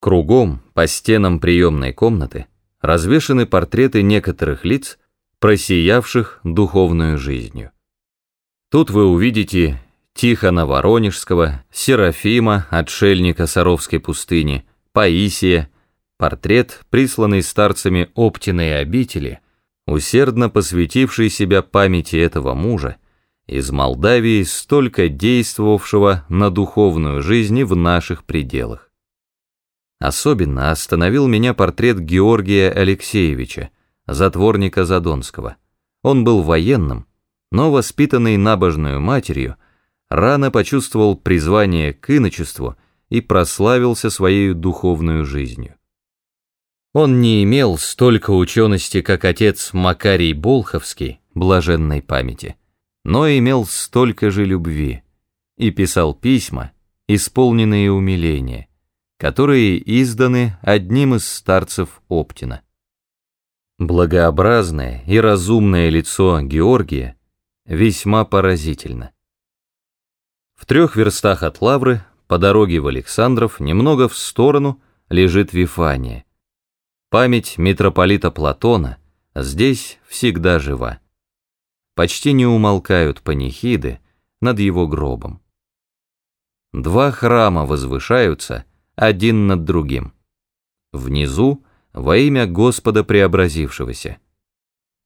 Кругом, по стенам приемной комнаты, развешаны портреты некоторых лиц, просиявших духовную жизнью. Тут вы увидите Тихона Воронежского, Серафима, отшельника Саровской пустыни, Паисия, портрет, присланный старцами Оптиной обители, усердно посвятивший себя памяти этого мужа, из Молдавии, столько действовавшего на духовную жизнь в наших пределах. Особенно остановил меня портрет Георгия Алексеевича, затворника Задонского. Он был военным, но, воспитанный набожную матерью, рано почувствовал призвание к иночеству и прославился своей духовную жизнью. Он не имел столько учености, как отец Макарий Болховский, блаженной памяти, но имел столько же любви и писал письма, исполненные умиления, которые изданы одним из старцев Оптина. Благообразное и разумное лицо Георгия весьма поразительно. В трех верстах от Лавры, по дороге в Александров, немного в сторону, лежит Вифания. Память митрополита Платона здесь всегда жива. Почти не умолкают панихиды над его гробом. Два храма возвышаются — один над другим. Внизу во имя Господа Преобразившегося.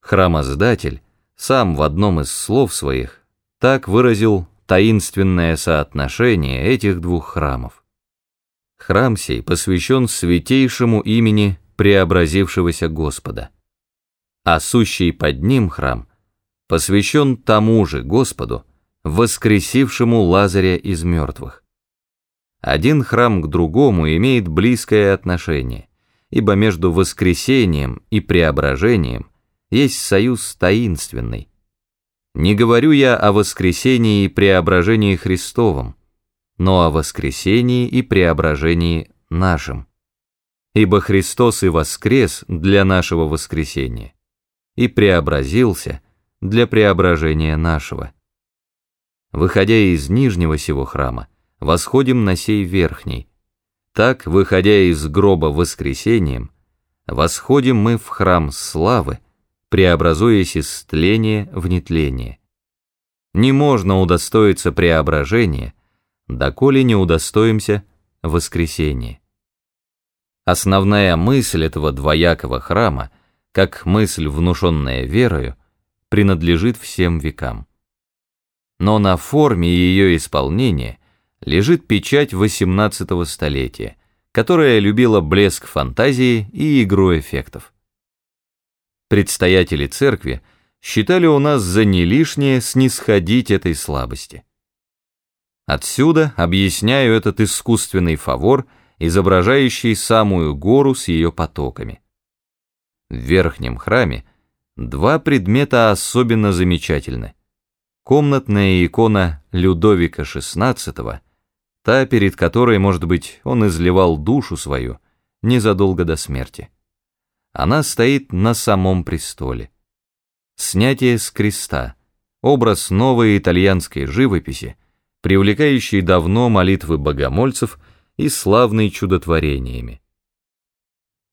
Храмоздатель сам в одном из слов своих так выразил таинственное соотношение этих двух храмов. Храм сей посвящен святейшему имени Преобразившегося Господа, а сущий под ним храм посвящен тому же Господу, воскресившему Лазаря из мертвых. Один храм к другому имеет близкое отношение, ибо между воскресением и преображением есть союз таинственный. Не говорю я о воскресении и преображении Христовом, но о воскресении и преображении нашим. Ибо Христос и воскрес для нашего воскресения, и преобразился для преображения нашего. Выходя из нижнего сего храма, восходим на сей верхний. Так, выходя из гроба воскресением, восходим мы в храм славы, преобразуясь из тления в нетление. Не можно удостоиться преображения, доколе не удостоимся воскресения. Основная мысль этого двоякого храма, как мысль, внушенная верою, принадлежит всем векам. Но на форме ее исполнения лежит печать XVIII столетия, которая любила блеск фантазии и игру эффектов. Предстоятели церкви считали у нас за не лишнее снисходить этой слабости. Отсюда объясняю этот искусственный фавор, изображающий самую гору с ее потоками. В верхнем храме два предмета особенно замечательны. Комнатная икона Людовика XVI та, перед которой, может быть, он изливал душу свою незадолго до смерти. Она стоит на самом престоле. Снятие с креста, образ новой итальянской живописи, привлекающий давно молитвы богомольцев и славной чудотворениями.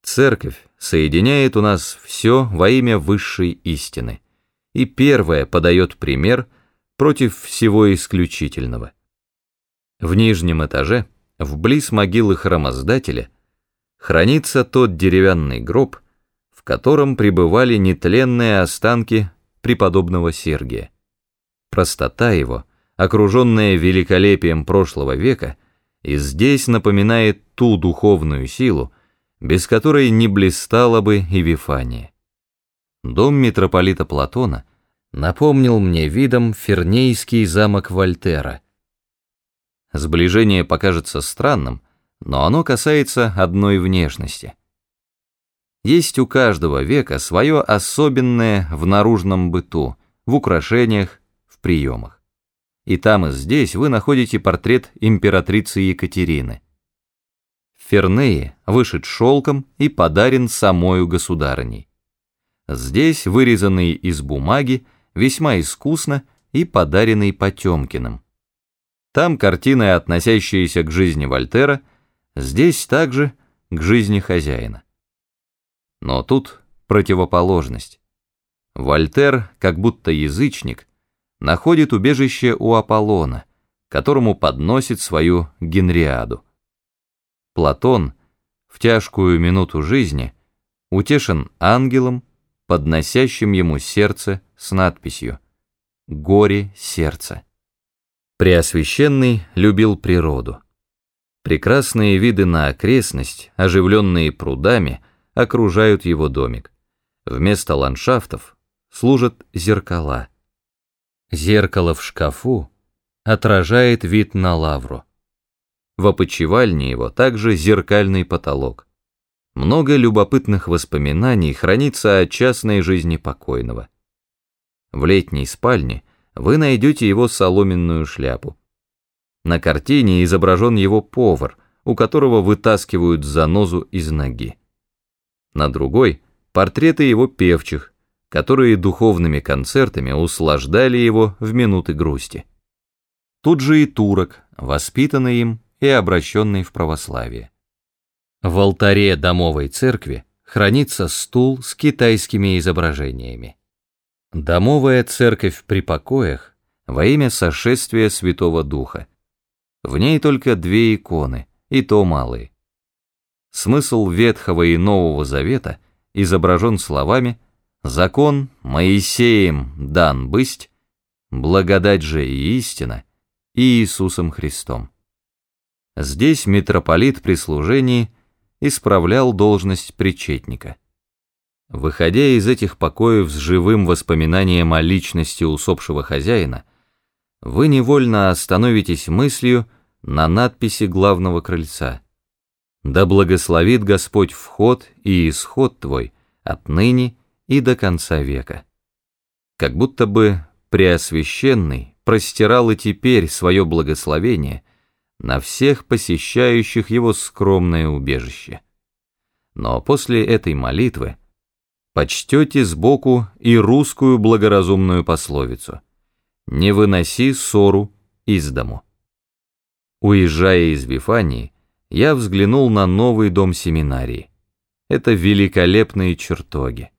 Церковь соединяет у нас все во имя высшей истины, и первая подает пример против всего исключительного. В нижнем этаже, вблиз могилы храмоздателя, хранится тот деревянный гроб, в котором пребывали нетленные останки преподобного Сергия. Простота его, окруженная великолепием прошлого века, и здесь напоминает ту духовную силу, без которой не блистала бы и Вифания. Дом митрополита Платона напомнил мне видом Фернейский замок Вольтера — Сближение покажется странным, но оно касается одной внешности. Есть у каждого века свое особенное в наружном быту, в украшениях, в приемах. И там и здесь вы находите портрет императрицы Екатерины. В вышит шелком и подарен самою государыней. Здесь вырезанный из бумаги, весьма искусно и подаренный Потемкиным. Там картины, относящиеся к жизни Вольтера, здесь также к жизни хозяина. Но тут противоположность. Вольтер, как будто язычник, находит убежище у Аполлона, которому подносит свою Генриаду. Платон в тяжкую минуту жизни утешен ангелом, подносящим ему сердце с надписью «Горе сердца». Преосвященный любил природу. Прекрасные виды на окрестность, оживленные прудами, окружают его домик. Вместо ландшафтов служат зеркала. Зеркало в шкафу отражает вид на лавру. В опочивальне его также зеркальный потолок. Много любопытных воспоминаний хранится о частной жизни покойного. В летней спальне вы найдете его соломенную шляпу. На картине изображен его повар, у которого вытаскивают занозу из ноги. На другой – портреты его певчих, которые духовными концертами услаждали его в минуты грусти. Тут же и турок, воспитанный им и обращенный в православие. В алтаре домовой церкви хранится стул с китайскими изображениями. Домовая церковь при покоях во имя сошествия Святого Духа. В ней только две иконы, и то малые. Смысл Ветхого и Нового Завета изображен словами «Закон Моисеем дан бысть, благодать же и истина и Иисусом Христом». Здесь митрополит при служении исправлял должность причетника. Выходя из этих покоев с живым воспоминанием о личности усопшего хозяина, вы невольно остановитесь мыслью на надписи главного крыльца. «Да благословит Господь вход и исход твой отныне и до конца века». Как будто бы Преосвященный простирал и теперь свое благословение на всех посещающих его скромное убежище. Но после этой молитвы почтете сбоку и русскую благоразумную пословицу «Не выноси ссору из дому». Уезжая из Вифании, я взглянул на новый дом семинарии. Это великолепные чертоги.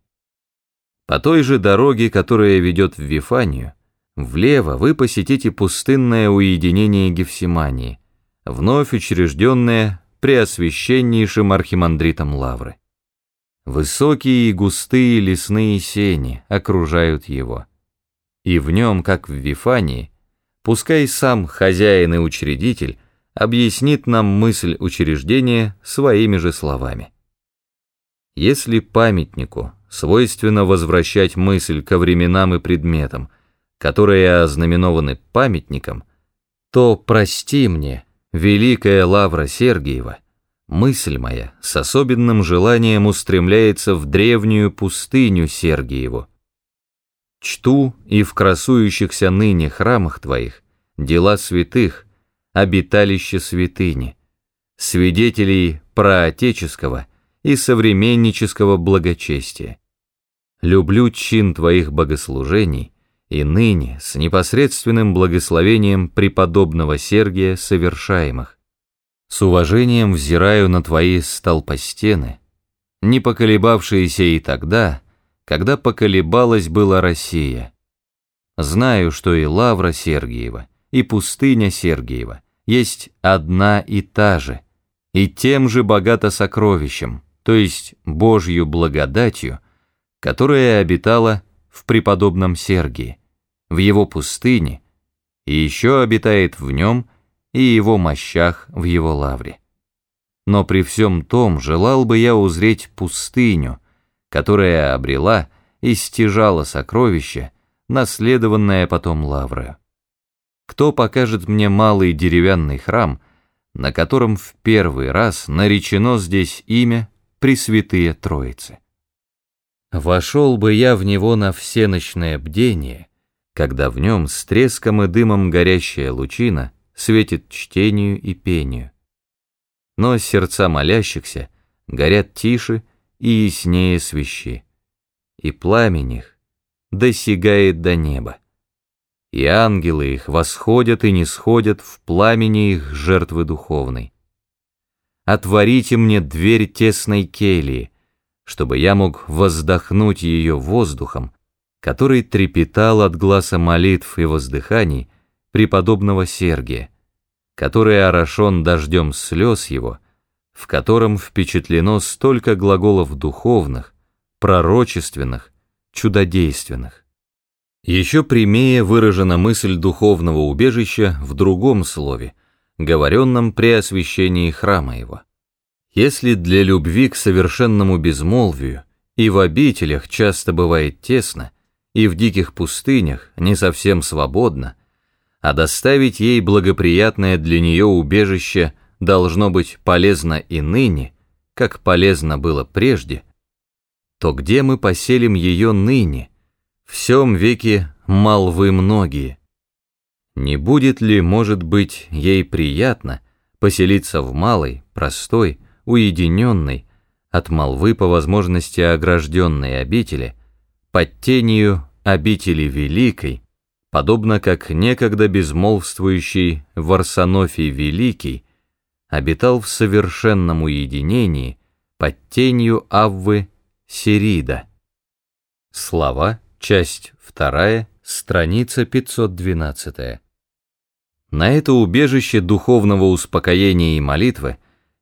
По той же дороге, которая ведет в Вифанию, влево вы посетите пустынное уединение Гефсимании, вновь учрежденное преосвященнейшим архимандритом Лавры. Высокие и густые лесные сени окружают его. И в нем, как в Вифании, пускай сам хозяин и учредитель объяснит нам мысль учреждения своими же словами. Если памятнику свойственно возвращать мысль ко временам и предметам, которые ознаменованы памятником, то прости мне, великая Лавра Сергиева, мысль моя с особенным желанием устремляется в древнюю пустыню Сергиеву. Чту и в красующихся ныне храмах твоих дела святых, обиталище святыни, свидетелей проотеческого и современнического благочестия. Люблю чин твоих богослужений и ныне с непосредственным благословением преподобного Сергия совершаемых. С уважением взираю на твои столпостены, не поколебавшиеся и тогда, когда поколебалась была Россия. Знаю, что и Лавра Сергиева, и пустыня Сергиева есть одна и та же, и тем же богато сокровищем, то есть Божью благодатью, которая обитала в преподобном Сергии, в его пустыне, и еще обитает в нем и его мощах в его лавре. Но при всем том желал бы я узреть пустыню, которая обрела и стяжала сокровища, наследованное потом лаврою. Кто покажет мне малый деревянный храм, на котором в первый раз наречено здесь имя Пресвятые Троицы? Вошел бы я в него на всеночное бдение, когда в нем с треском и дымом горящая лучина светит чтению и пению. Но сердца молящихся горят тише и яснее свещи, и пламень их досягает до неба и ангелы их восходят и не сходят в пламени их жертвы духовной. отворите мне дверь тесной кельи, чтобы я мог воздохнуть ее воздухом, который трепетал от глаза молитв и воздыханий преподобного Сергия, который орошен дождем слез его, в котором впечатлено столько глаголов духовных, пророчественных, чудодейственных. Еще прямее выражена мысль духовного убежища в другом слове, говоренном при освящении храма его. Если для любви к совершенному безмолвию и в обителях часто бывает тесно, и в диких пустынях не совсем свободно, а доставить ей благоприятное для нее убежище должно быть полезно и ныне, как полезно было прежде, то где мы поселим ее ныне, в всем веке молвы многие? Не будет ли, может быть, ей приятно поселиться в малой, простой, уединенной, от молвы по возможности огражденной обители, под тенью обители великой, подобно как некогда безмолвствующий Варсонофий Великий обитал в совершенном уединении под тенью Аввы Сирида. Слова, часть 2, страница 512. На это убежище духовного успокоения и молитвы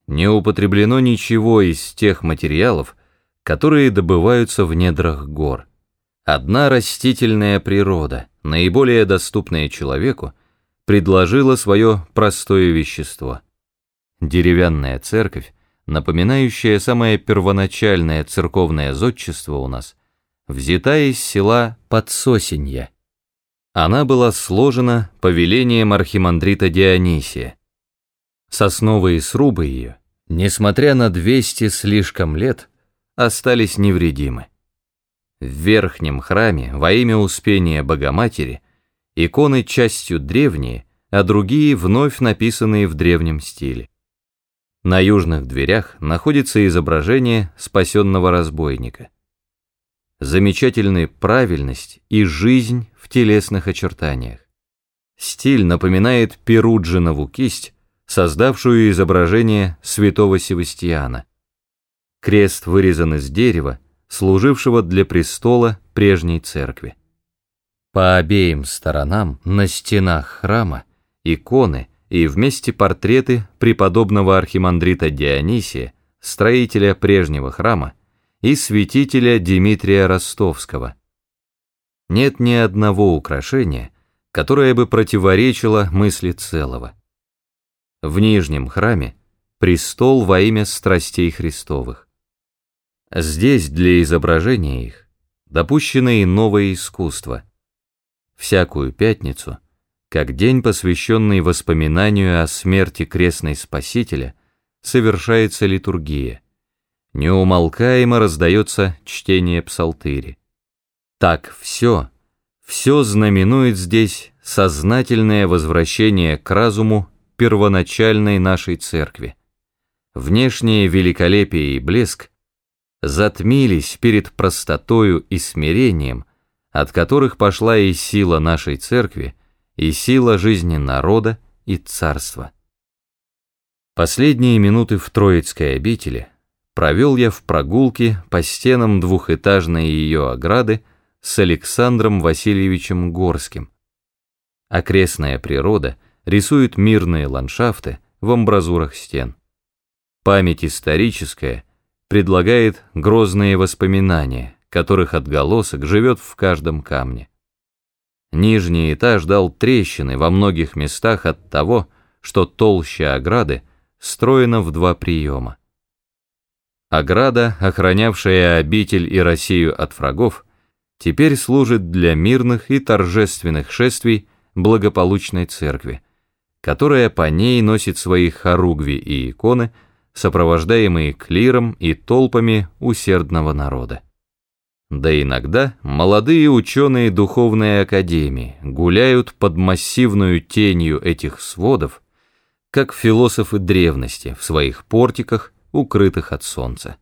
не употреблено ничего из тех материалов, которые добываются в недрах гор. Одна растительная природа, наиболее доступная человеку, предложила свое простое вещество. Деревянная церковь, напоминающая самое первоначальное церковное зодчество у нас, взята из села Подсосенья. Она была сложена по велениям архимандрита Дионисия. Сосновые срубы ее, несмотря на 200 слишком лет, остались невредимы. В верхнем храме во имя Успения Богоматери иконы частью древние, а другие вновь написанные в древнем стиле. На южных дверях находится изображение спасенного разбойника. Замечательная правильность и жизнь в телесных очертаниях. Стиль напоминает Перуджинову кисть, создавшую изображение святого Севастьяна. Крест вырезан из дерева, служившего для престола прежней церкви. По обеим сторонам на стенах храма иконы и вместе портреты преподобного архимандрита Дионисия, строителя прежнего храма, и святителя Дмитрия Ростовского. Нет ни одного украшения, которое бы противоречило мысли целого. В нижнем храме престол во имя страстей Христовых. Здесь для изображения их допущено и новое искусство. Всякую пятницу, как день, посвященный воспоминанию о смерти крестной Спасителя, совершается литургия. Неумолкаемо раздается чтение псалтыри. Так все, все знаменует здесь сознательное возвращение к разуму первоначальной нашей церкви. Внешнее великолепие и блеск затмились перед простотою и смирением, от которых пошла и сила нашей церкви, и сила жизни народа и царства. Последние минуты в Троицкой обители провел я в прогулке по стенам двухэтажной ее ограды с Александром Васильевичем Горским. Окрестная природа рисует мирные ландшафты в амбразурах стен. Память историческая предлагает грозные воспоминания, которых отголосок живет в каждом камне. Нижний этаж дал трещины во многих местах от того, что толща ограды строена в два приема. Ограда, охранявшая обитель и Россию от врагов, теперь служит для мирных и торжественных шествий благополучной церкви, которая по ней носит свои хоругви и иконы – сопровождаемые клиром и толпами усердного народа. Да иногда молодые ученые духовной академии гуляют под массивную тенью этих сводов, как философы древности в своих портиках, укрытых от солнца.